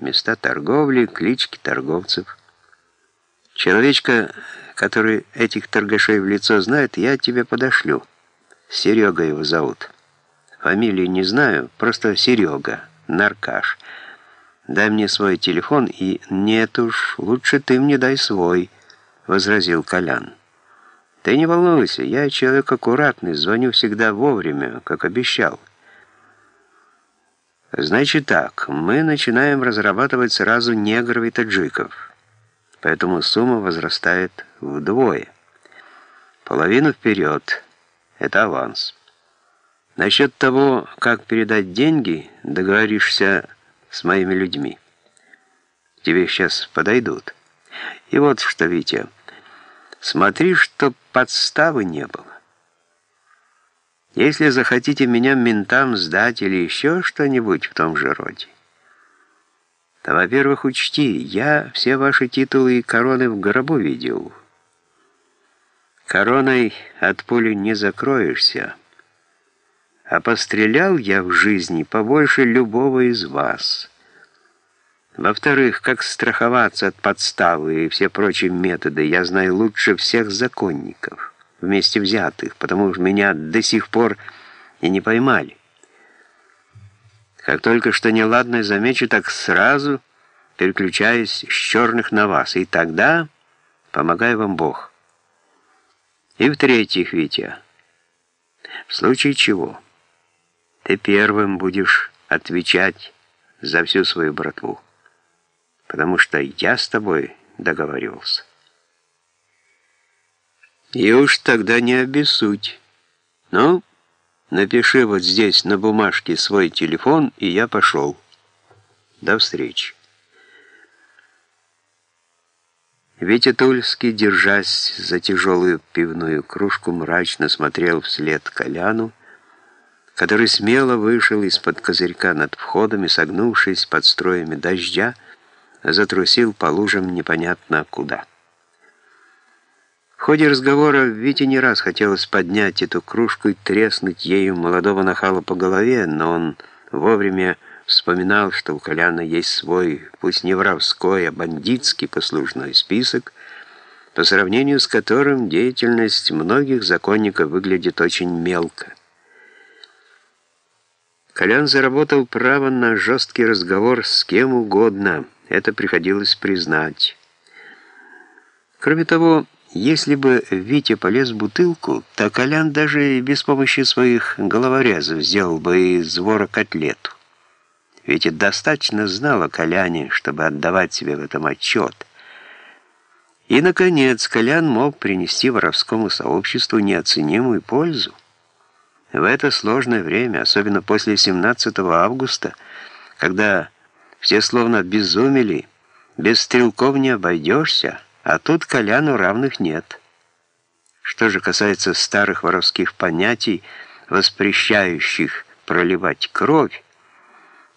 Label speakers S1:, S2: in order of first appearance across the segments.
S1: места торговли, клички торговцев. Человечка, который этих торгашей в лицо знает, я тебе подошлю. Серега его зовут. Фамилии не знаю, просто Серега, наркаш. Дай мне свой телефон и... Нет уж, лучше ты мне дай свой, возразил Колян. Ты не волнуйся, я человек аккуратный, звоню всегда вовремя, как обещал. Значит так, мы начинаем разрабатывать сразу негров и таджиков. Поэтому сумма возрастает вдвое. Половину вперед. Это аванс. Насчет того, как передать деньги, договоришься с моими людьми. Тебе сейчас подойдут. И вот что, Витя, смотри, чтоб подставы не было. Если захотите меня ментам сдать или еще что-нибудь в том же роде, то, во-первых, учти, я все ваши титулы и короны в гробу видел. Короной от пули не закроешься, а пострелял я в жизни побольше любого из вас. Во-вторых, как страховаться от подставы и все прочие методы я знаю лучше всех законников» вместе взятых, потому что меня до сих пор и не поймали. Как только что неладное замечу, так сразу переключаюсь с черных на вас, и тогда помогай вам Бог. И в-третьих, Витя, в случае чего, ты первым будешь отвечать за всю свою братву, потому что я с тобой договаривался. И уж тогда не обессудь. Ну, напиши вот здесь на бумажке свой телефон, и я пошел. До встречи. Витя Тульский, держась за тяжелую пивную кружку, мрачно смотрел вслед Коляну, который смело вышел из-под козырька над входом и, согнувшись под строями дождя, затрусил по лужам непонятно куда. В ходе разговора Вите не раз хотелось поднять эту кружку и треснуть ею молодого нахала по голове, но он вовремя вспоминал, что у Коляна есть свой, пусть не воровской, а бандитский послужной список, по сравнению с которым деятельность многих законников выглядит очень мелко. Колян заработал право на жесткий разговор с кем угодно, это приходилось признать. Кроме того, если бы Витя полез в бутылку, то Колян даже без помощи своих головорезов сделал бы из вора котлету. Витя достаточно знал о Коляне, чтобы отдавать себе в этом отчет. И, наконец, Колян мог принести воровскому сообществу неоценимую пользу. В это сложное время, особенно после 17 августа, когда все словно обезумели, без стрелков не обойдешься, а тут Коляну равных нет. Что же касается старых воровских понятий, воспрещающих проливать кровь,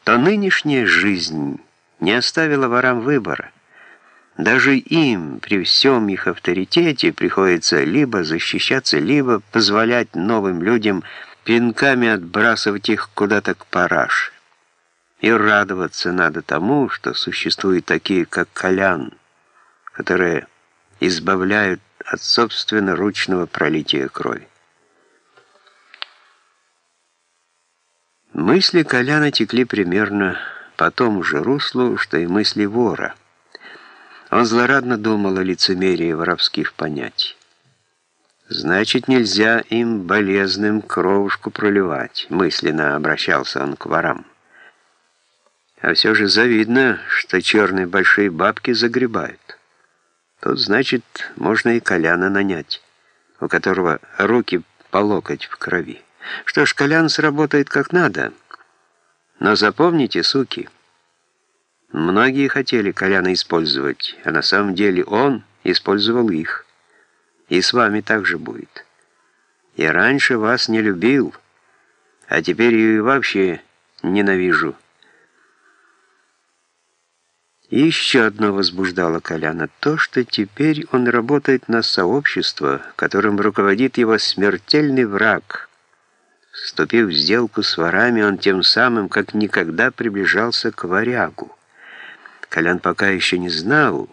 S1: то нынешняя жизнь не оставила ворам выбора. Даже им, при всем их авторитете, приходится либо защищаться, либо позволять новым людям пинками отбрасывать их куда-то к параше. И радоваться надо тому, что существуют такие, как Колян, которые избавляют от собственно ручного пролития крови. Мысли Коляна текли примерно по тому же руслу, что и мысли вора. Он злорадно думал о лицемерии воровских понятий. «Значит, нельзя им болезным кровушку проливать», мысленно обращался он к ворам. А все же завидно, что черные большие бабки загребают. Тут, значит, можно и Коляна нанять, у которого руки по локоть в крови. Что ж, Колян сработает как надо. Но запомните, суки, многие хотели Коляна использовать, а на самом деле он использовал их. И с вами так же будет. Я раньше вас не любил, а теперь и вообще ненавижу. Еще одно возбуждало Коляна, то, что теперь он работает на сообщество, которым руководит его смертельный враг. Вступив в сделку с ворами, он тем самым как никогда приближался к варягу. Колян пока еще не знал,